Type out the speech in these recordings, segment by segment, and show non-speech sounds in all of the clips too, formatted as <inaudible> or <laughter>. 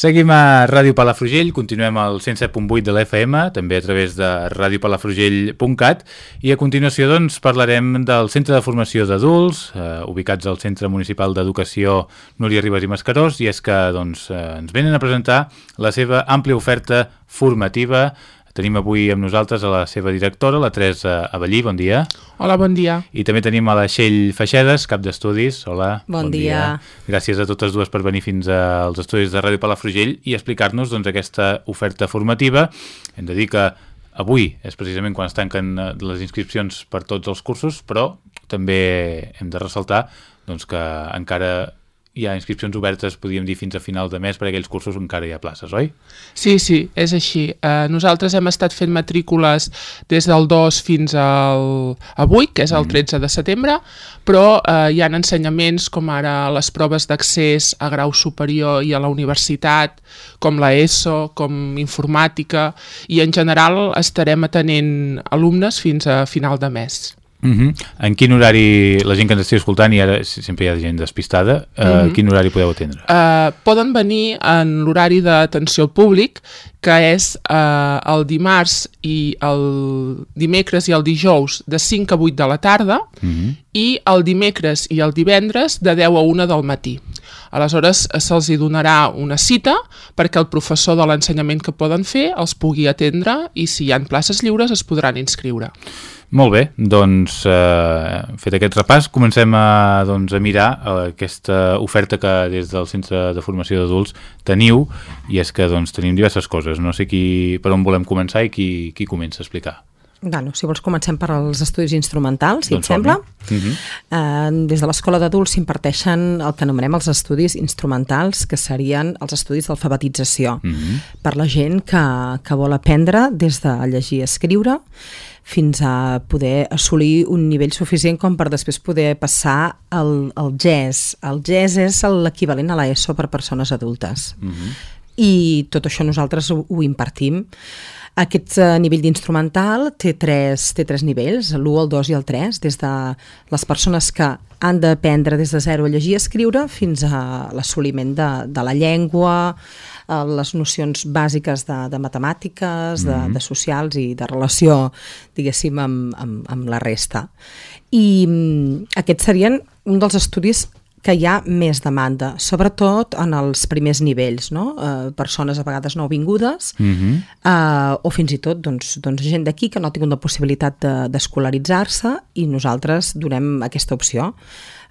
Seguim a Ràdio Palafrugell, continuem al 107.8 de l'FM, també a través de radiopalafrugell.cat i a continuació doncs, parlarem del Centre de Formació d'Adults, eh, ubicats al Centre Municipal d'Educació Núria Ribas i Mascarós, i és que doncs, eh, ens venen a presentar la seva àmplia oferta formativa Tenim avui amb nosaltres a la seva directora, la Teresa Avellí, bon dia. Hola, bon dia. I també tenim a la Txell Feixedes, cap d'estudis. Hola, bon, bon dia. dia. Gràcies a totes dues per venir fins als estudis de Ràdio Palafrugell i explicar-nos doncs, aquesta oferta formativa. Hem de dir que avui és precisament quan es tanquen eh, les inscripcions per tots els cursos, però també hem de ressaltar doncs, que encara hi ha inscripcions obertes, podríem dir, fins a final de mes, per aquells cursos encara hi ha places, oi? Sí, sí, és així. Eh, nosaltres hem estat fent matrícules des del 2 fins al avui, que és el 13 mm. de setembre, però eh, hi ha ensenyaments com ara les proves d'accés a grau superior i a la universitat, com la ESO, com informàtica, i en general estarem atenent alumnes fins a final de mes. Uh -huh. En quin horari, la gent que ens estigui escoltant, i ara sempre hi ha gent despistada, uh, uh -huh. quin horari podeu atendre? Uh, poden venir en l'horari d'atenció al públic, que és uh, el dimarts i el dimecres i el dijous de 5 a 8 de la tarda uh -huh. i el dimecres i el divendres de 10 a 1 del matí. Aleshores se'ls donarà una cita perquè el professor de l'ensenyament que poden fer els pugui atendre i si hi han places lliures es podran inscriure. Molt bé, doncs eh, fet aquest repàs comencem a, doncs, a mirar eh, aquesta oferta que des del Centre de Formació d'Adults teniu i és que doncs, tenim diverses coses, no sé qui, per on volem començar i qui, qui comença a explicar. Bueno, si vols comencem per als estudis instrumentals, si doncs et sembla. Uh -huh. uh, des de l'Escola d'Adults s'imparteixen el que anomenem els estudis instrumentals, que serien els estudis d'alfabetització, uh -huh. per la gent que, que vol aprendre des de llegir i escriure fins a poder assolir un nivell suficient com per després poder passar al, al GES. El GES és l'equivalent a l'ESO per persones adultes. Uh -huh. I tot això nosaltres ho, ho impartim. Aquest uh, nivell d'instrumental té, tres, té tres nivells, l'1, el 2 i el 3, des de les persones que han d'aprendre des de zero a llegir i escriure fins a l'assoliment de, de la llengua, eh, les nocions bàsiques de, de matemàtiques, de, mm -hmm. de socials i de relació, diguéssim, amb, amb, amb la resta. I mm, aquests serien un dels estudis que hi ha més demanda, sobretot en els primers nivells, no? eh, persones a vegades nouvingudes uh -huh. eh, o fins i tot doncs, doncs gent d'aquí que no ha tingut la possibilitat d'escolaritzar-se de, i nosaltres donem aquesta opció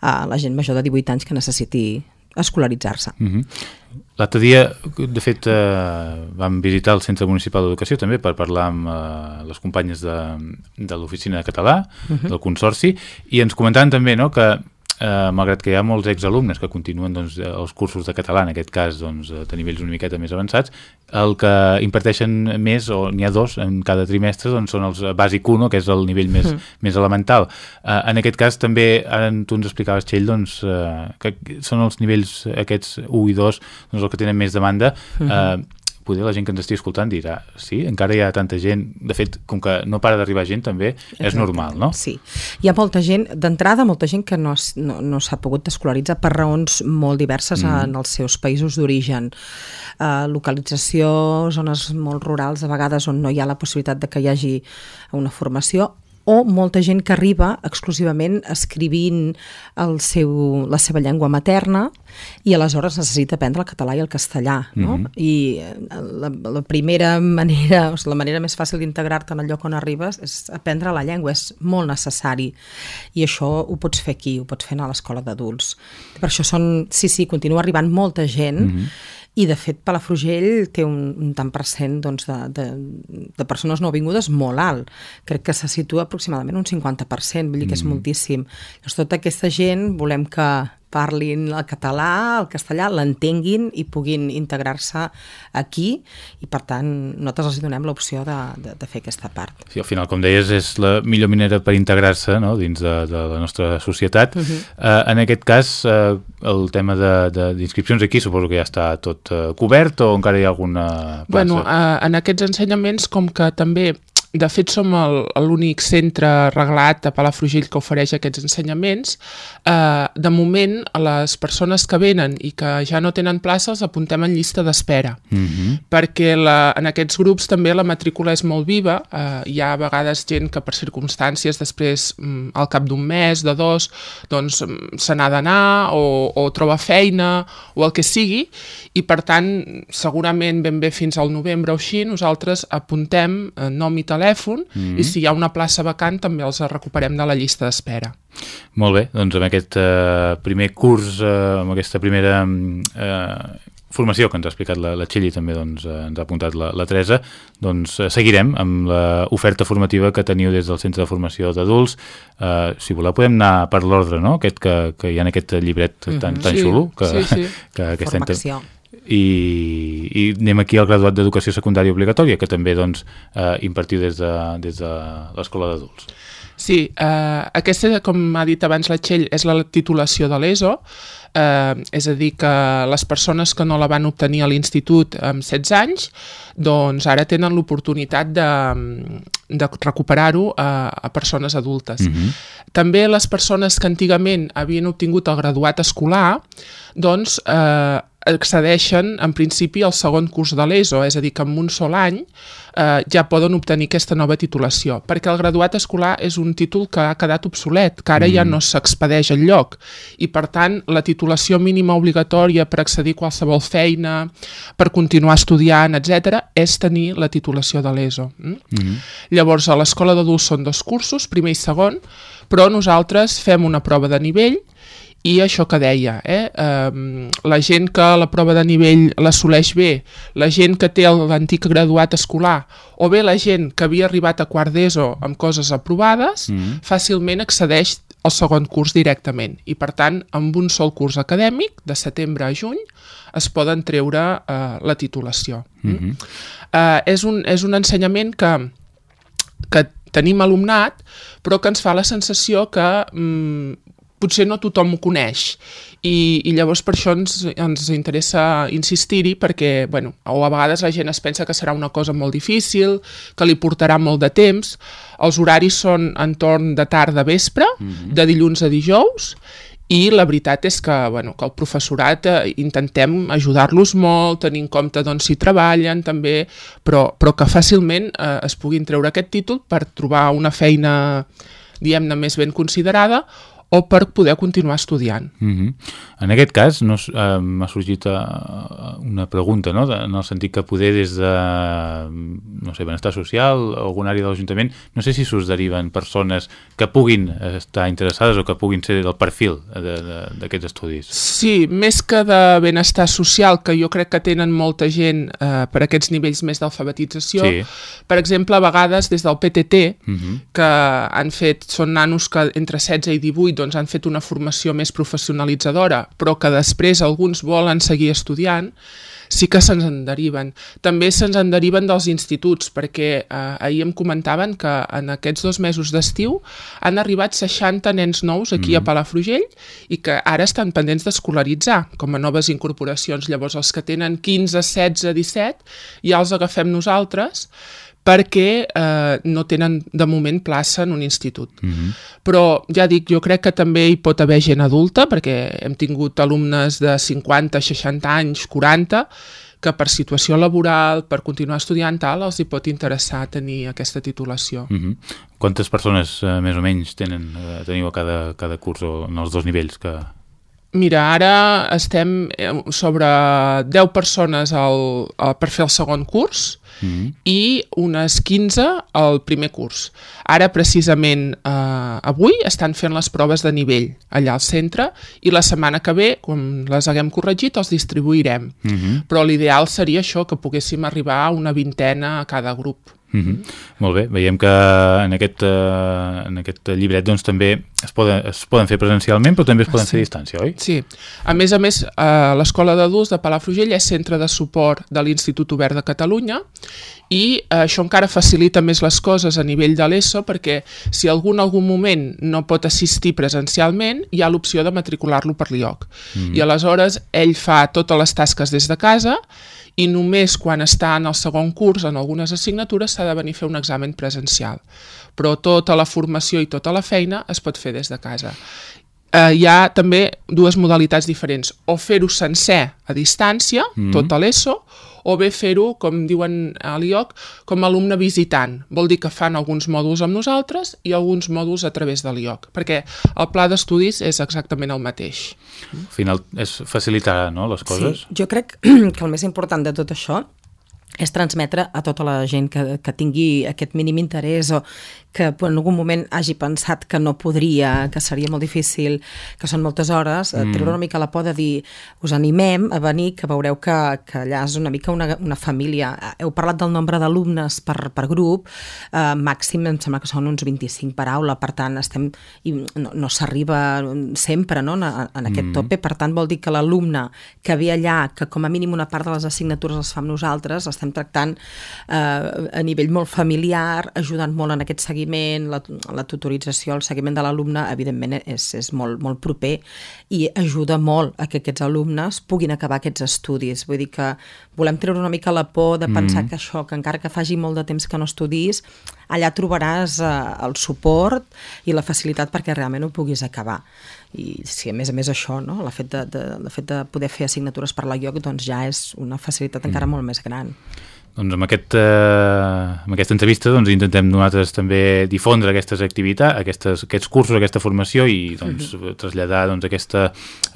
a la gent major de 18 anys que necessiti escolaritzar-se. Uh -huh. L'altre dia, de fet, eh, vam visitar el Centre Municipal d'Educació també per parlar amb eh, les companyes de, de l'Oficina de Català, uh -huh. del Consorci, i ens comentaven també no, que eh, malgrat que hi ha molts exalumnes que continuen doncs, els cursos de català, en aquest cas doncs, a nivells una miqueta més avançats, el que imparteixen més, o n'hi ha dos en cada trimestre, doncs, són els bàsic 1, que és el nivell més, mm. més elemental. Eh, en aquest cas també, ara tu ens explicaves, Txell, doncs, eh, que són els nivells aquests 1 i 2 doncs, els que tenen més demanda. Mm -hmm. eh, poder la gent que ens estigui escoltant dirà sí, encara hi ha tanta gent, de fet, com que no para d'arribar gent també, Exacte. és normal, no? Sí, hi ha molta gent, d'entrada molta gent que no, no, no s'ha pogut escolaritzar per raons molt diverses mm. en els seus països d'origen. Uh, localització, zones molt rurals, a vegades on no hi ha la possibilitat de que hi hagi una formació, o molta gent que arriba exclusivament escrivint el seu, la seva llengua materna i aleshores necessita aprendre el català i el castellà. No? Mm -hmm. I eh, la, la primera manera, o sigui, la manera més fàcil d'integrar-te en el lloc on arribes és aprendre la llengua, és molt necessari. I això ho pots fer aquí, ho pots fer a l'escola d'adults. Per això són, sí, sí, continua arribant molta gent mm -hmm i de fet Palafrugell té un, un tant per cent doncs, de, de, de persones nouvingudes molt alt. Crec que se situa aproximadament un 50%, vull dir que és mm. moltíssim. Llavors, tota aquesta gent volem que parlin el català, el castellà, l'entenguin i puguin integrar-se aquí i per tant nosaltres els donem l'opció de, de, de fer aquesta part. Sí, al final, com deies, és la millor manera per integrar-se no? dins de, de la nostra societat. Uh -huh. uh, en aquest cas, uh, el tema d'inscripcions aquí suposo que ja està tot uh, cobert o encara hi ha alguna plaça? Bueno, uh, en aquests ensenyaments, com que també de fet, som l'únic centre reglat a Palafrugell que ofereix aquests ensenyaments. Eh, de moment, a les persones que venen i que ja no tenen plaça els apuntem en llista d'espera, Mhm. perquè la, en aquests grups també la matrícula és molt viva. Eh, hi ha a vegades gent que per circumstàncies després, mm, al cap d'un mes, de dos, doncs mm, se n'ha d'anar o, o troba feina o el que sigui i per tant segurament ben bé fins al novembre o així nosaltres apuntem eh, nom i telèfon i si hi ha una plaça vacant també els recuperem de la llista d'espera. Molt bé, doncs amb aquest eh, primer curs, eh, amb aquesta primera mm, eh, formació que ens ha explicat la, la Txell i també doncs, eh, ens ha apuntat la, la Teresa, doncs eh, seguirem amb l'oferta formativa que teniu des del Centre de Formació d'Adults. Eh, si voleu podem anar per l'ordre, no?, aquest que, que hi ha en aquest llibret tan, tan Sí, xulo que, sí, sí. que any... Formació. I, i anem aquí al graduat d'Educació Secundària Obligatòria, que també doncs, eh, impartiu des de, des de l'Escola d'Adults. Sí, eh, aquesta, com ha dit abans la Txell, és la titulació de l'ESO, eh, és a dir, que les persones que no la van obtenir a l'institut amb 16 anys, doncs ara tenen l'oportunitat de, de recuperar-ho a, a persones adultes. Mm -hmm. També les persones que antigament havien obtingut el graduat escolar, doncs eh, accedeixen en principi al segon curs de l'ESO, és a dir, que en un sol any eh, ja poden obtenir aquesta nova titulació, perquè el graduat escolar és un títol que ha quedat obsolet, que ara mm. ja no s'expedeix en lloc, i per tant la titulació mínima obligatòria per accedir a qualsevol feina, per continuar estudiant, etc, és tenir la titulació de l'ESO. Mm? Mm. Llavors, a l'escola d'adults són dos cursos, primer i segon, però nosaltres fem una prova de nivell i això que deia, eh? eh, la gent que la prova de nivell l'assoleix bé, la gent que té l'antic graduat escolar, o bé la gent que havia arribat a quart d'ESO amb coses aprovades, mm -hmm. fàcilment accedeix al segon curs directament. I per tant, amb un sol curs acadèmic, de setembre a juny, es poden treure eh, la titulació. Mm -hmm. eh, és, un, és un ensenyament que, que tenim alumnat, però que ens fa la sensació que mm, potser no tothom ho coneix i, i llavors per això ens, ens interessa insistir-hi perquè, bueno, o a vegades la gent es pensa que serà una cosa molt difícil, que li portarà molt de temps. Els horaris són entorn de tarda a vespre, mm -hmm. de dilluns a dijous, i la veritat és que, bueno, que el professorat eh, intentem ajudar-los molt, tenir en compte doncs, si treballen també, però, però que fàcilment eh, es puguin treure aquest títol per trobar una feina diguem-ne més ben considerada o per poder continuar estudiant. Mm -hmm. En aquest cas no, uh, m'ha sorgit uh, una pregunta, no? de, en el sentit que poder des de no sé, benestar social o alguna àrea de l'Ajuntament, no sé si s'us deriven persones que puguin estar interessades o que puguin ser del perfil d'aquests estudis. Sí, més que de benestar social, que jo crec que tenen molta gent eh, per aquests nivells més d'alfabetització, Sí. per exemple, a vegades des del PTT, Mm -hmm. que han fet, són nanos que entre 16 i 18 doncs, han fet una formació més professionalitzadora, però que després alguns volen seguir estudiant, sí que se'ns en deriven. També se'ns en deriven dels instituts, perquè eh, ahir em comentaven que en aquests dos mesos d'estiu han arribat 60 nens nous aquí mm. a Palafrugell i que ara estan pendents d'escolaritzar com a noves incorporacions. Llavors, els que tenen 15, 16, 17, ja els agafem nosaltres perquè eh, no tenen de moment plaça en un institut. Mm -hmm. Però ja dic, jo crec que també hi pot haver gent adulta, perquè hem tingut alumnes de 50, 60 anys, 40, que per situació laboral, per continuar estudiant tal, els hi pot interessar tenir aquesta titulació. Mm -hmm. Quantes persones eh, més o menys tenen, eh, teniu a cada, cada curs o en els dos nivells que... Mira, ara estem eh, sobre 10 persones al, al, per fer el segon curs mm -hmm. i unes 15 al primer curs. Ara, precisament, eh, avui estan fent les proves de nivell allà al centre i la setmana que ve, quan les haguem corregit, els distribuirem. Mm -hmm. Però l'ideal seria això, que poguéssim arribar a una vintena a cada grup. Mm -hmm. Molt bé, veiem que en aquest, uh, en aquest llibret doncs, també es poden, es poden fer presencialment però també es poden sí. fer a distància, oi? Sí. A més a més, eh, l'Escola d'Adults de Palafrugell és centre de suport de l'Institut Obert de Catalunya i eh, això encara facilita més les coses a nivell de l'ESO perquè si algú en algun moment no pot assistir presencialment hi ha l'opció de matricular-lo per l'IOC. Mm. I aleshores ell fa totes les tasques des de casa i només quan està en el segon curs, en algunes assignatures, s'ha de venir a fer un examen presencial. Però tota la formació i tota la feina es pot fer des de casa. Eh, hi ha també dues modalitats diferents, o fer-ho sencer a distància, mm -hmm. tot l'ESO, o bé fer-ho, com diuen a l'IOC, com a alumne visitant. Vol dir que fan alguns mòduls amb nosaltres i alguns mòduls a través de l'IOC, perquè el pla d'estudis és exactament el mateix. Al final és facilitar no, les coses? Sí, jo crec <clears throat> que el més important de tot això és transmetre a tota la gent que, que tingui aquest mínim interès o que en algun moment hagi pensat que no podria, que seria molt difícil, que són moltes hores, mm. treure una mica la por de dir us animem a venir, que veureu que, que allà és una mica una, una família. Heu parlat del nombre d'alumnes per, per grup, eh, màxim em sembla que són uns 25 per aula, per tant estem, i no, no s'arriba sempre no, en, en aquest mm. tope, per tant vol dir que l'alumne que ve allà, que com a mínim una part de les assignatures les fa amb nosaltres, estem tractant eh, a nivell molt familiar, ajudant molt en aquest seguiment la, la tutorització, el seguiment de l'alumne, evidentment és, és molt, molt proper i ajuda molt a que aquests alumnes puguin acabar aquests estudis. Vull dir que volem treure una mica la por de pensar mm. que això, que encara que faci molt de temps que no estudis, allà trobaràs eh, el suport i la facilitat perquè realment ho puguis acabar. I si a més a més això, no? el, fet de, de, el fet de poder fer assignatures per la IOC doncs ja és una facilitat encara mm. molt més gran. Doncs amb, aquest, eh, amb aquesta entrevista doncs, intentem nosaltres també difondre aquestes activitats, aquestes, aquests cursos, aquesta formació i doncs, traslladar doncs, aquesta,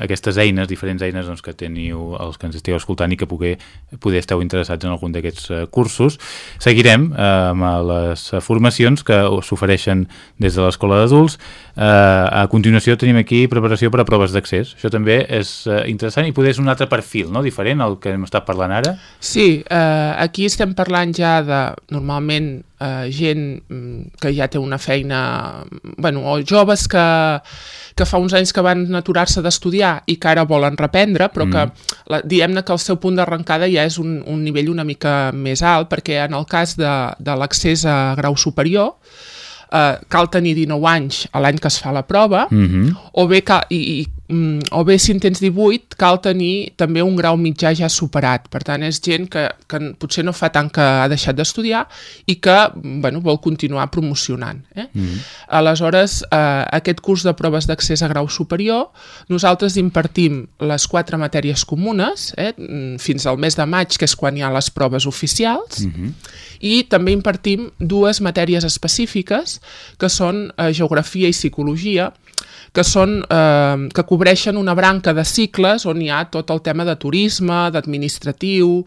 aquestes eines, diferents eines doncs, que teniu els que ens esteu escoltant i que poder, poder esteu interessats en algun d'aquests uh, cursos. Seguirem eh, amb les formacions que s'ofereixen des de l'Escola d'Adults. Eh, a continuació tenim aquí preparació per a proves d'accés. Això també és eh, interessant i poder és un altre perfil, no? diferent al que hem estat parlant ara. Sí, eh, aquí aquí estem parlant ja de, normalment, eh, gent mm, que ja té una feina, bueno, o joves que, que fa uns anys que van aturar-se d'estudiar i que ara volen reprendre, però mm. que diguem-ne que el seu punt d'arrencada ja és un, un nivell una mica més alt, perquè en el cas de, de l'accés a grau superior, eh, cal tenir 19 anys a l'any que es fa la prova, mm -hmm. o bé cal, i, i Mm, o bé si en tens 18 cal tenir també un grau mitjà ja superat, per tant és gent que, que potser no fa tant que ha deixat d'estudiar i que bueno, vol continuar promocionant. Eh? Mm -hmm. Aleshores, eh, aquest curs de proves d'accés a grau superior, nosaltres impartim les quatre matèries comunes eh, fins al mes de maig, que és quan hi ha les proves oficials, mm -hmm. i també impartim dues matèries específiques que són eh, geografia i psicologia, que, són, eh, que cobreixen una branca de cicles on hi ha tot el tema de turisme, d'administratiu,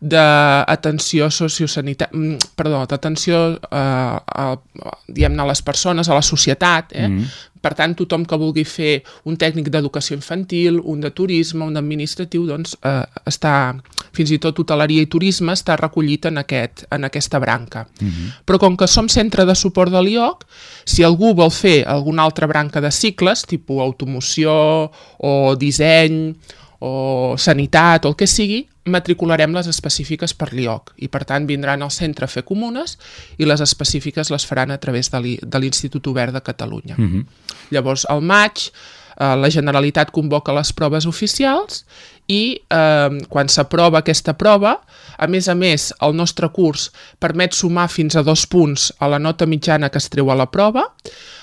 d'atenció sociosanitària, mm, perdó, d'atenció eh, a, a, a les persones, a la societat, eh? Mm -hmm. Per tant, tothom que vulgui fer un tècnic d'educació infantil, un de turisme, un d'administratiu, doncs eh, està, fins i tot hoteleria i turisme està recollit en, aquest, en aquesta branca. Uh mhm. -huh. Però com que som centre de suport de l'IOC, si algú vol fer alguna altra branca de cicles, tipus automoció o disseny o sanitat o el que sigui, matricularem les específiques per l'IOC i per tant vindran al centre a fer comunes i les específiques les faran a través de l'Institut Obert de Catalunya. Uh mhm. -huh. Llavors, al maig, eh, la Generalitat convoca les proves oficials i eh, quan s'aprova aquesta prova, a més a més, el nostre curs permet sumar fins a dos punts a la nota mitjana que es treu a la prova,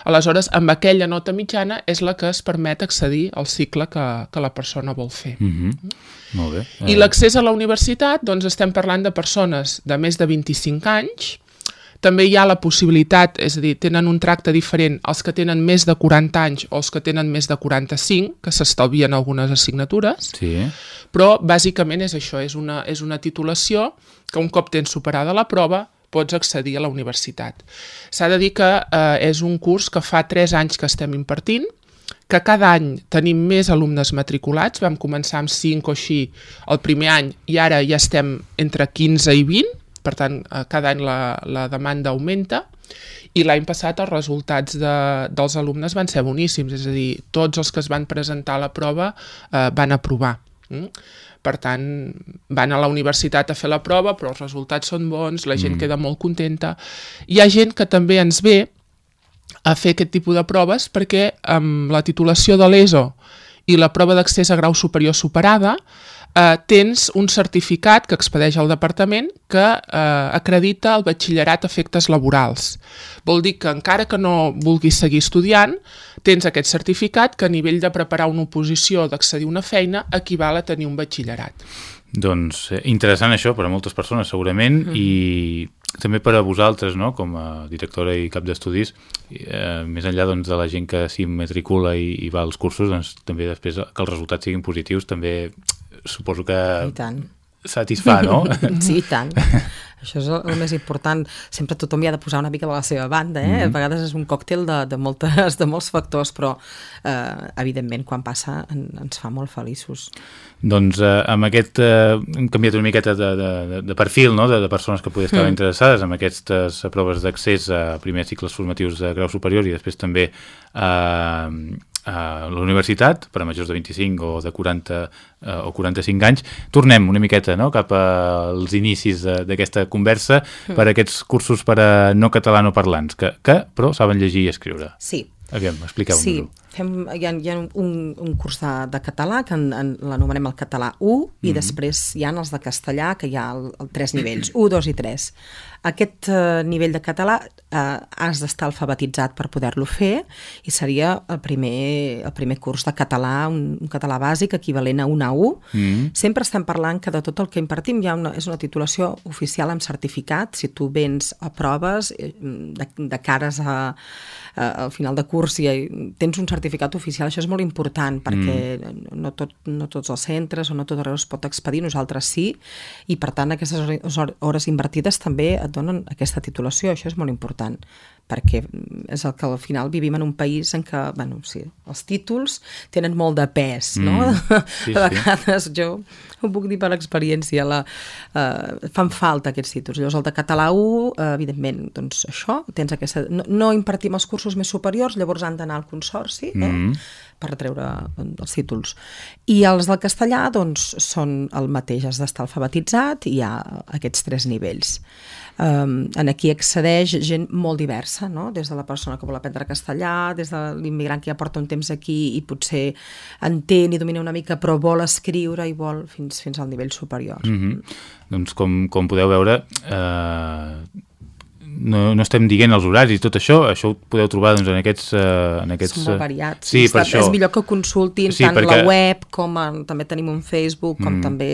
aleshores amb aquella nota mitjana és la que es permet accedir al cicle que, que la persona vol fer. Mm -hmm. Molt bé. I l'accés a la universitat, doncs estem parlant de persones de més de 25 anys, també hi ha la possibilitat, és a dir, tenen un tracte diferent els que tenen més de 40 anys o els que tenen més de 45, que s'estalvien algunes assignatures, sí. però bàsicament és això, és una, és una titulació que un cop tens superada la prova pots accedir a la universitat. S'ha de dir que eh, és un curs que fa 3 anys que estem impartint, que cada any tenim més alumnes matriculats, vam començar amb 5 o així el primer any i ara ja estem entre 15 i 20, per tant, eh, cada any la, la demanda augmenta i l'any passat els resultats de, dels alumnes van ser boníssims, és a dir, tots els que es van presentar a la prova eh, van aprovar. Mm? Per tant, van a la universitat a fer la prova, però els resultats són bons, la gent mm. queda molt contenta. Hi ha gent que també ens ve a fer aquest tipus de proves perquè amb la titulació de l'ESO i la prova d'accés a grau superior superada eh, tens un certificat que expedeix el departament que eh, acredita el batxillerat a efectes laborals. Vol dir que encara que no vulguis seguir estudiant, tens aquest certificat que a nivell de preparar una oposició o d'accedir a una feina equival a tenir un batxillerat. Doncs eh, interessant això per a moltes persones segurament mm. i també per a vosaltres, no? com a directora i cap d'estudis, eh, més enllà doncs, de la gent que s'hi matricula i, i va als cursos, doncs, també després que els resultats siguin positius, també suposo que satisfà, no? <laughs> Sí, i tant. Això és el, més important. Sempre tothom hi ha de posar una mica de la seva banda, eh? Mm -hmm. A vegades és un còctel de, de, moltes, de molts factors, però eh, evidentment quan passa en, ens fa molt feliços. Doncs eh, amb aquest... Eh, hem canviat una miqueta de, de, de perfil, no?, de, de persones que poden estar mm. interessades en aquestes proves d'accés a primers cicles formatius de grau superior i després també eh, a la universitat, per a majors de 25 o de 40 eh, o 45 anys. Tornem una miqueta no? cap als inicis d'aquesta conversa mm. per a aquests cursos per a no catalanoparlants, que, que però saben llegir i escriure. Sí. Aviam, expliqueu-nos-ho. Sí, fem, hi ha, hi ha un, un curs de, de català que en, en, l'anomenem el català 1 i mm -hmm. després hi ha els de castellà que hi ha el, el tres nivells, 1, 2 i 3. Aquest eh, nivell de català eh, has d'estar alfabetitzat per poder-lo fer i seria el primer, el primer curs de català, un, un català bàsic equivalent a un A1. Mm -hmm. Sempre estem parlant que de tot el que impartim hi ha una, és una titulació oficial amb certificat. Si tu vens a proves eh, de, de cares a, a, al final de curs i tens un certificat certificat oficial, això és molt important perquè mm. no, tot, no tots els centres o no tot arreu es pot expedir, nosaltres sí, i per tant aquestes hores invertides també et donen aquesta titulació, això és molt important perquè és el que al final vivim en un país en què, bueno, sí, els títols tenen molt de pes, mm. no? Sí, <laughs> a vegades sí. jo ho puc dir per experiència, la, uh, fan falta aquests títols. Llavors el de català 1, uh, evidentment, doncs això, tens aquesta... No, no impartim els cursos més superiors, llavors han d'anar al consorci, eh? Mm per treure els títols. I els del castellà, doncs, són el mateix, has d'estar alfabetitzat i hi ha aquests tres nivells. Um, en aquí accedeix gent molt diversa, no? des de la persona que vol aprendre castellà, des de l'immigrant que ja porta un temps aquí i potser entén i domina una mica però vol escriure i vol fins, fins al nivell superior. Mm -hmm. Doncs com, com podeu veure, eh, no, no estem dient els horaris i tot això, això ho podeu trobar doncs, en aquests... Uh, en aquests Són molt variats. Sí, per això. És millor que consultin sí, tant perquè... la web com en, també tenim un Facebook, com mm. també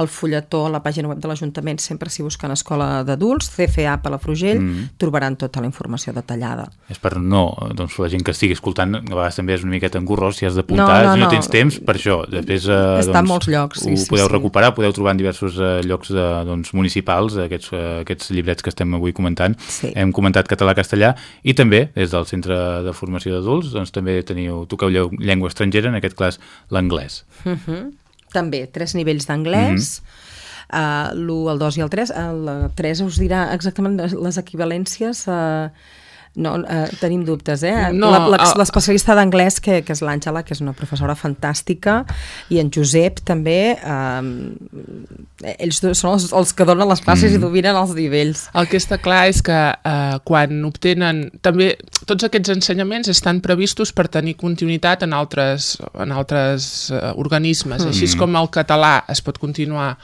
el fulletó, la pàgina web de l'Ajuntament, sempre si busquen Escola d'Adults, CFA Palafrugell, mm. trobaran tota la informació detallada. És per no, doncs la gent que estigui escoltant, a vegades també és una miqueta engorrós si has d'apuntar, no, no, si no, no tens temps, per això. Després, uh, Està doncs, en molts llocs, sí, ho sí, podeu sí. recuperar, podeu trobar en diversos uh, llocs de, doncs, municipals, aquests, uh, aquests llibrets que estem avui comentant. Sí. Hem comentat català-castellà i també des del Centre de Formació d'Adults doncs, també teniu, toqueu llengua estrangera, en aquest cas l'anglès. Uh mhm. -huh. També, tres nivells d'anglès, uh -huh. uh, l'1, el 2 i el 3. El 3 us dirà exactament les equivalències... Uh, no, eh, tenim dubtes, eh? No, L'especialista d'anglès, que, que és l'Àngela, que és una professora fantàstica, i en Josep també, eh, ells són els, els que donen les classes mm. i dominen els nivells. El que està clar és que eh, quan obtenen... També tots aquests ensenyaments estan previstos per tenir continuïtat en altres, en altres eh, organismes, mm. així com el català es pot continuar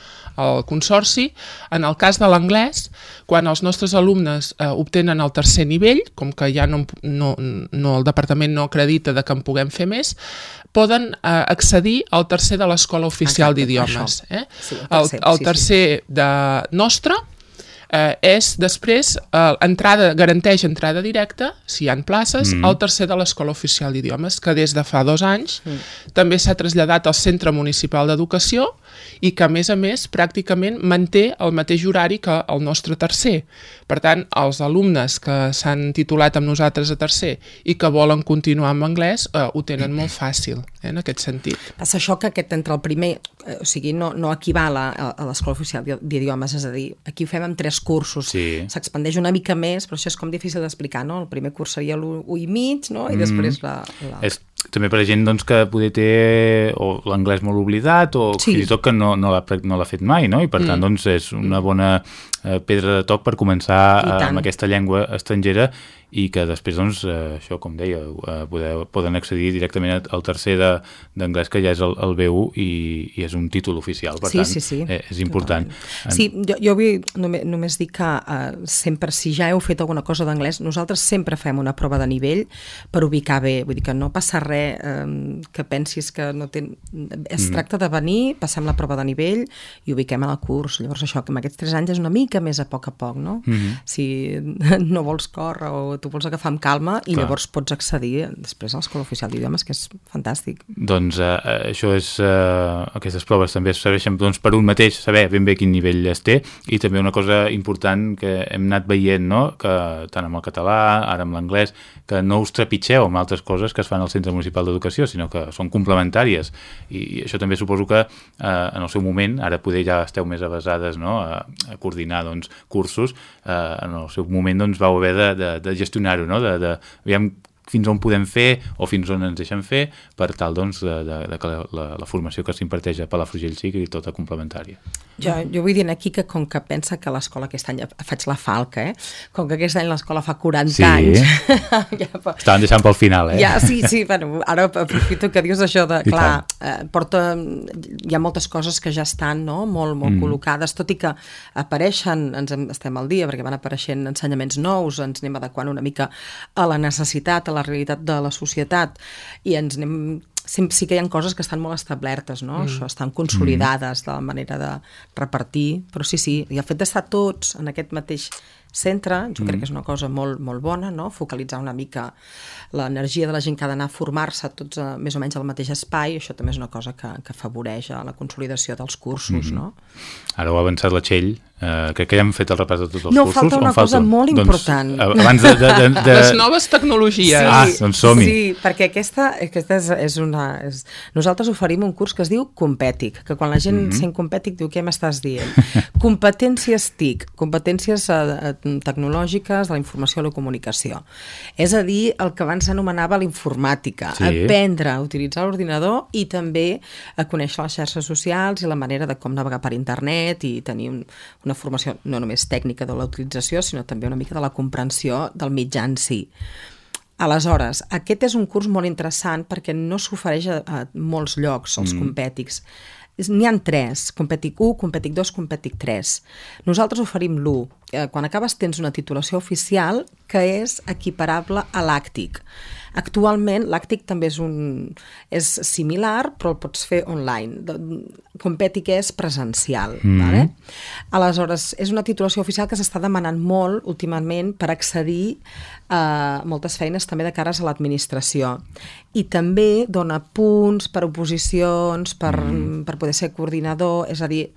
al Consorci. En el cas de l'anglès, quan els nostres alumnes eh, obtenen el tercer nivell, com que ja no, no, no el departament no acredita de que en puguem fer més, poden eh, accedir al tercer de l'Escola Oficial d'Idiomes. Eh? Sí, el tercer, el, el tercer sí, sí. de nostre, eh, és després, eh, entrada, garanteix entrada directa, si hi han places, mm. al tercer de l'Escola Oficial d'Idiomes, que des de fa dos anys mm. també s'ha traslladat al Centre Municipal d'Educació i que, a més a més, pràcticament manté el mateix horari que el nostre tercer. Per tant, els alumnes que s'han titulat amb nosaltres a tercer i que volen continuar amb anglès eh, ho tenen molt fàcil, eh, en aquest sentit. Passa això que aquest entre el primer, eh, o sigui, no, no equival a, a l'Escola Oficial d'Idiomes, és a dir, aquí ho fem amb tres cursos, s'expandeix sí. una mica més, però això és com difícil d'explicar, no? El primer curs seria l'1 i mig, no? I mm. després la... la... És també per a gent doncs, que poder té o l'anglès molt oblidat o sí. fins i tot que no, no l'ha no fet mai, no? I per tant, mm. doncs, és una bona eh, pedra de toc per començar eh, amb aquesta llengua estrangera i que després, doncs, eh, això, com deia, eh, podeu, poden accedir directament al tercer d'anglès, que ja és el, el B1 i, i és un títol oficial, per sí, tant, sí, sí. Eh, és important. Totalment. Sí, jo, jo vull només, només dir que eh, sempre, si ja heu fet alguna cosa d'anglès, nosaltres sempre fem una prova de nivell per ubicar bé, vull dir que no passa res eh, que pensis que no ten... Es mm. tracta de venir, passem la prova de nivell i ubiquem en el curs. Llavors això, que en aquests tres anys és una mica més a poc a poc, no? Mm -hmm. Si <laughs> no vols córrer o tu vols agafar amb calma i Clar. llavors pots accedir després a l'Escola Oficial d'Idiomes, que és fantàstic. Doncs eh això és... Eh, aquestes proves també serveixen doncs, per un mateix saber ben bé quin nivell es té i també una cosa important que hem anat veient, no?, que tant amb el català, ara amb l'anglès, que no us trepitgeu amb altres coses que es fan al Centre Municipal d'Educació, sinó que són complementàries i, i això també suposo que eh, en el seu moment, ara poder ja esteu més avasades no? a, a coordinar doncs, cursos, eh, en el seu moment doncs, vau haver de, de, de gestionar-ho, no? de, de, aviam fins on podem fer o fins on ens deixen fer per tal doncs, de, de, de que la, la, la formació que s'imparteix a Palafrugell sigui tota complementària. Jo, jo vull dir aquí que com que pensa que l'escola aquest any, faig la falca, eh? com que aquest any l'escola fa 40 sí. anys... <laughs> ja, Estaven deixant pel final, eh? Ja, sí, sí, bueno, ara aprofito que dius això de, I clar, eh, porta, hi ha moltes coses que ja estan no? molt, molt mm. col·locades, tot i que apareixen, ens estem al dia, perquè van apareixent ensenyaments nous, ens anem adequant una mica a la necessitat, a la realitat de la societat, i ens anem sempre sí que hi ha coses que estan molt establertes, no? Mm. Això, estan consolidades mm. de la manera de repartir, però sí, sí, i el fet d'estar tots en aquest mateix centre, jo mm. crec que és una cosa molt, molt bona, no? focalitzar una mica l'energia de la gent que ha d'anar a formar-se tots a, més o menys al mateix espai, això també és una cosa que, que afavoreix la consolidació dels cursos. Mm -hmm. no? Ara ho ha avançat la Txell, Uh, crec que ja hem fet el repàs de tots els no, cursos. No, falta una cosa molt doncs, important. Abans de, de, de, <laughs> de... Les noves tecnologies. Sí, ah, doncs som-hi. Sí, perquè aquesta, aquesta és, és una... És... Nosaltres oferim un curs que es diu Compètic, que quan la gent mm -hmm. sent Compètic diu què m'estàs dient? <laughs> competències TIC, competències uh, tecnològiques de la informació i la comunicació. És a dir, el que abans s'anomenava l'informàtica, sí. aprendre a utilitzar l'ordinador i també a conèixer les xarxes socials i la manera de com navegar per internet i tenir un, una una formació no només tècnica de la utilització, sinó també una mica de la comprensió del mitjà en si. Aleshores, aquest és un curs molt interessant perquè no s'ofereix a, a molts llocs, els mm. compètics. N'hi han tres, Competic 1, Competic 2, Competic 3. Nosaltres oferim l'1. Eh, quan acabes tens una titulació oficial que és equiparable a l'àctic. Actualment l'Àctic també és, un, és similar, però el pots fer online. Competic és presencial. Mm -hmm. vale? Aleshores, és una titulació oficial que s'està demanant molt últimament per accedir a moltes feines també de cares a l'administració. I també dona punts per oposicions, per, mm. per poder ser coordinador, és a dir,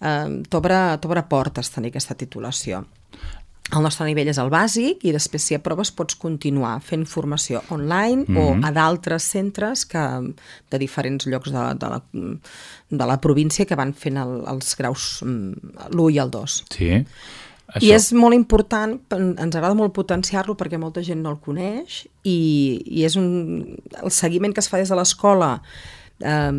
eh, t'obre portes tenir aquesta titulació. El nostre nivell és el bàsic i després si aproves pots continuar fent formació online mm -hmm. o mhm. a d'altres centres que, de diferents llocs de, de, la, de la província que van fent el, els graus mm, l'1 i el 2. Sí. Això... I és molt important, ens agrada molt potenciar-lo perquè molta gent no el coneix i, i és un, el seguiment que es fa des de l'escola eh,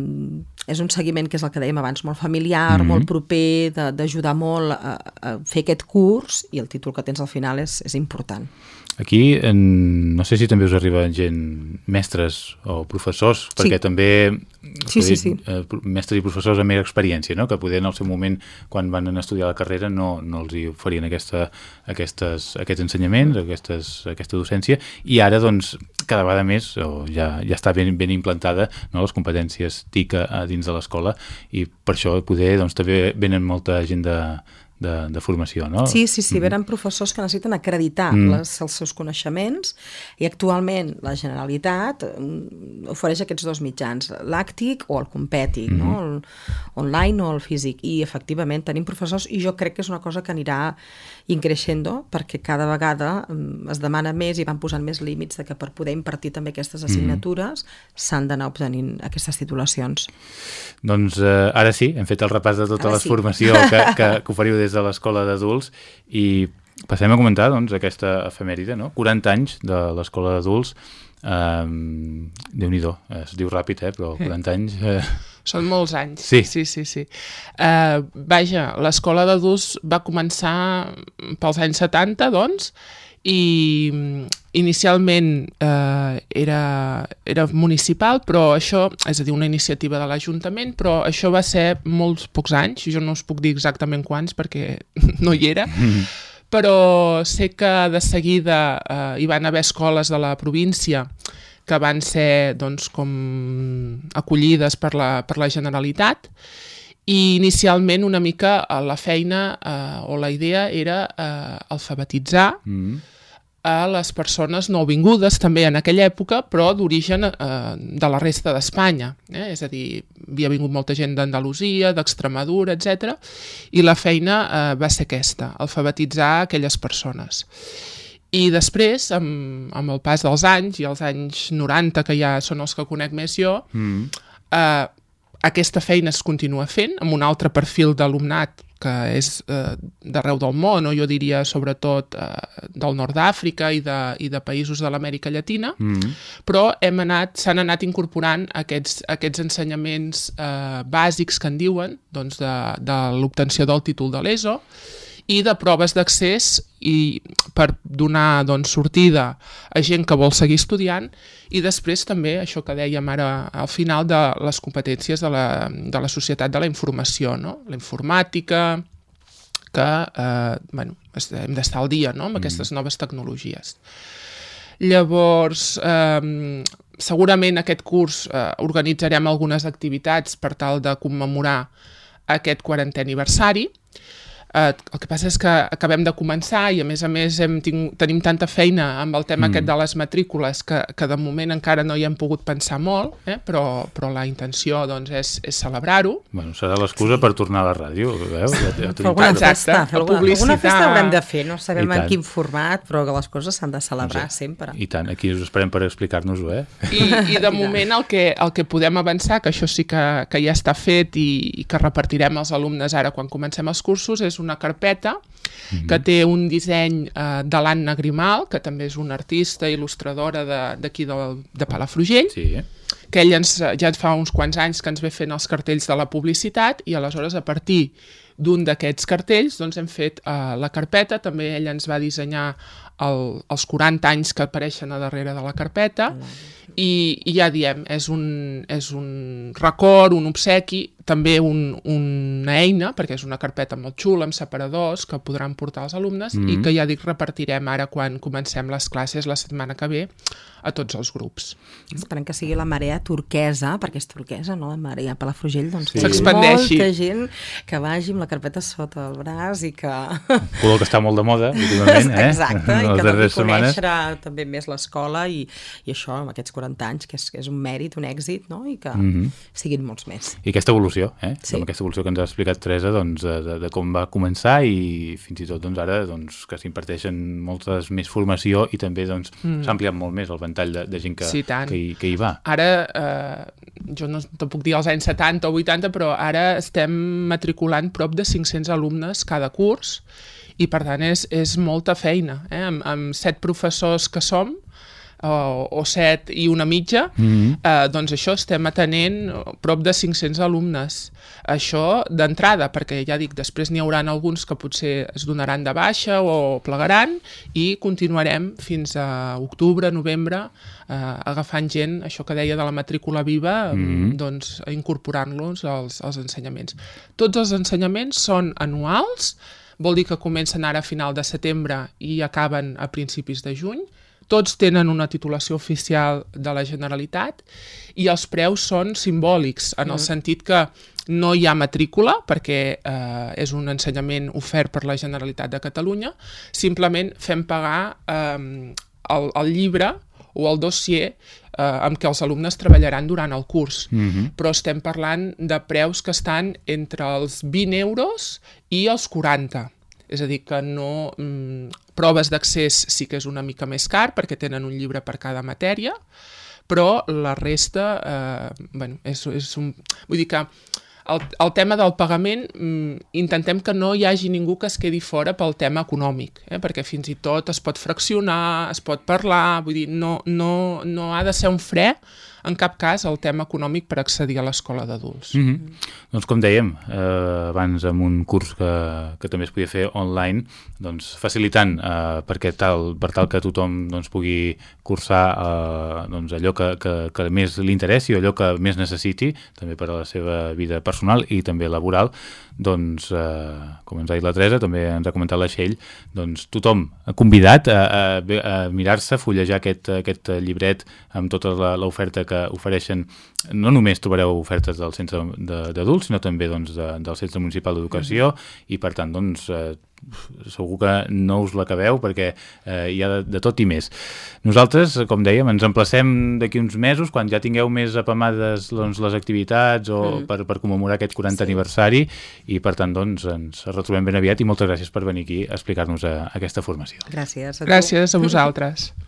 és un seguiment que és el que dèiem abans, molt familiar, mm -hmm. molt proper, d'ajudar molt a, a fer aquest curs i el títol que tens al final és, és important. Aquí, en, no sé si també us arriba gent, mestres o professors, perquè sí. també sí, sí, sí. Eh, mestres i professors amb més experiència, no? que poder en el seu moment, quan van a estudiar la carrera, no, no els hi oferien aquesta, aquestes, aquests ensenyaments, aquestes, aquesta docència, i ara, doncs, cada vegada més, o ja, ja està ben, ben implantada no? les competències TIC a dins de l'escola, i per això poder, doncs, també venen molta gent de, de, de formació, no? Sí, sí, sí, venen professors que necessiten acreditar mm. les, els seus coneixements i actualment la Generalitat mm, ofereix aquests dos mitjans, l'àctic o el compètic, mm. no? El online o el físic, i efectivament tenim professors i jo crec que és una cosa que anirà increixendo perquè cada vegada mm, es demana més i van posant més límits de que per poder impartir també aquestes assignatures mm. s'han d'anar obtenint aquestes titulacions. Doncs eh, ara sí, hem fet el repàs de tota ara la sí. formació que, que, que oferiu <laughs> des des de l'escola d'adults i passem a comentar doncs, aquesta efemèride, no? 40 anys de l'escola d'adults um, Déu-n'hi-do, es diu ràpid, eh? però 40 anys... Eh... Són molts anys. Sí. Sí, sí, sí. Uh, vaja, l'escola d'adults va començar pels anys 70, doncs, i mm, inicialment eh, era, era municipal, però això, és a dir, una iniciativa de l'Ajuntament, però això va ser molts pocs anys, jo no us puc dir exactament quants perquè <laughs> no hi era, mm. però sé que de seguida eh, hi van haver escoles de la província que van ser doncs, com acollides per la, per la Generalitat i inicialment una mica eh, la feina eh, o la idea era eh, alfabetitzar mm a les persones nouvingudes també en aquella època, però d'origen eh, de la resta d'Espanya. Eh? És a dir, havia vingut molta gent d'Andalusia, d'Extremadura, etc. I la feina eh, va ser aquesta, alfabetitzar aquelles persones. I després, amb, amb el pas dels anys, i els anys 90, que ja són els que conec més jo, mm. eh, aquesta feina es continua fent amb un altre perfil d'alumnat que és eh, d'arreu del món, o jo diria sobretot eh, del nord d'Àfrica i, de, i de països de l'Amèrica Llatina, mm. però hem anat, s'han anat incorporant aquests, aquests ensenyaments eh, bàsics que en diuen, doncs de, de l'obtenció del títol de l'ESO, i de proves d'accés i per donar doncs, sortida a gent que vol seguir estudiant i després també això que dèiem ara al final de les competències de la, de la societat de la informació, no? la informàtica, que eh, bueno, hem d'estar al dia no? amb mm. aquestes noves tecnologies. Llavors, eh, segurament aquest curs eh, organitzarem algunes activitats per tal de commemorar aquest 40è aniversari, Eh, el que passa és que acabem de començar i a més a més hem tinc, tenim tanta feina amb el tema mm. aquest de les matrícules que, que de moment encara no hi hem pogut pensar molt, eh? però, però la intenció doncs, és, és celebrar-ho. Bueno, serà l'excusa sí. per tornar a la ràdio, veu? Ja, ja alguna festa, fer alguna, alguna festa haurem de fer, no sabem en quin format, però que les coses s'han de celebrar sí. sempre. I tant, aquí us esperem per explicar-nos-ho, eh? I, I de <laughs> moment el que, el que podem avançar, que això sí que, que ja està fet i, i que repartirem als alumnes ara quan comencem els cursos, és una carpeta mm -hmm. que té un disseny eh, de l'Anna Grimal, que també és una artista il·lustradora d'aquí de, de, de Palafrugell, sí. que ell ens, ja fa uns quants anys que ens ve fent els cartells de la publicitat i aleshores a partir d'un d'aquests cartells doncs hem fet eh, la carpeta, també ell ens va dissenyar el, els 40 anys que apareixen a darrere de la carpeta mm. i, i ja diem, és un, és un record, un obsequi també un, una eina, perquè és una carpeta molt xula, amb separadors, que podran portar els alumnes mm -hmm. i que ja dic repartirem ara quan comencem les classes la setmana que ve a tots els grups. Esperem que sigui la marea turquesa, perquè és turquesa, no? La marea Palafrugell, doncs sí. s'expandeixi. Molta gent que vagi amb la carpeta sota el braç i que... Color que està molt de moda, <laughs> últimament, eh? Exacte, i que doncs conèixer també més l'escola i, i això, amb aquests 40 anys, que és, que és un mèrit, un èxit, no? I que mm -hmm. siguin molts més. I aquesta evolució eh? Sí. amb aquesta evolució que ens ha explicat Teresa doncs, de, de, de com va començar i fins i tot doncs, ara doncs, que s'imparteixen moltes més formació i també doncs, mm. s'ha ampliat molt més el ventall de, de gent que, sí, que, hi, que hi va. Ara, eh, jo no te puc dir els anys 70 o 80, però ara estem matriculant prop de 500 alumnes cada curs i per tant és, és molta feina. Eh? Amb, amb set professors que som, o, o set i una mitja, mm -hmm. eh, doncs això estem atenent prop de 500 alumnes. Això d'entrada, perquè ja dic, després n'hi hauran alguns que potser es donaran de baixa o plegaran i continuarem fins a octubre, novembre, eh, agafant gent, això que deia de la matrícula viva, mm -hmm. doncs incorporant-los als, als ensenyaments. Tots els ensenyaments són anuals, vol dir que comencen ara a final de setembre i acaben a principis de juny, tots tenen una titulació oficial de la Generalitat i els preus són simbòlics, en el mm. sentit que no hi ha matrícula, perquè eh, és un ensenyament ofert per la Generalitat de Catalunya, simplement fem pagar eh, el, el llibre o el dossier eh, amb què els alumnes treballaran durant el curs. Mm -hmm. Però estem parlant de preus que estan entre els 20 euros i els 40 és a dir, que no... Mm, proves d'accés sí que és una mica més car perquè tenen un llibre per cada matèria, però la resta, eh, bueno, és, és un... Vull dir que el, el tema del pagament mm, intentem que no hi hagi ningú que es quedi fora pel tema econòmic, eh? perquè fins i tot es pot fraccionar, es pot parlar, vull dir, no, no, no ha de ser un fre en cap cas el tema econòmic per accedir a l'escola d'adults. Mm -hmm. Doncs com dèiem, eh, abans amb un curs que, que també es podia fer online, doncs facilitant eh, perquè tal, per tal que tothom doncs, pugui cursar eh, doncs, allò que, que, que més li interessi o allò que més necessiti, també per a la seva vida personal i també laboral, doncs, eh, com ens ha dit la Teresa, també ens ha comentat la Txell, doncs tothom convidat a, a, a mirar-se, fullejar aquest, aquest llibret amb tota l'oferta que ofereixen. No només trobareu ofertes del centre d'adults, sinó també doncs, de, del centre municipal d'educació mm -hmm. i per tant doncs, eh, segur que no us l'acabeu perquè eh, hi ha de, de tot i més. Nosaltres, com dèiem, ens emplacem d'aquí uns mesos, quan ja tingueu més apamades doncs, les activitats o mm. per, per commemorar aquest 40 sí. aniversari i per tant doncs, ens retrobem ben aviat i moltes gràcies per venir aquí a explicar-nos a, a aquesta formació. Gràcies a tu. Gràcies a vosaltres. <laughs>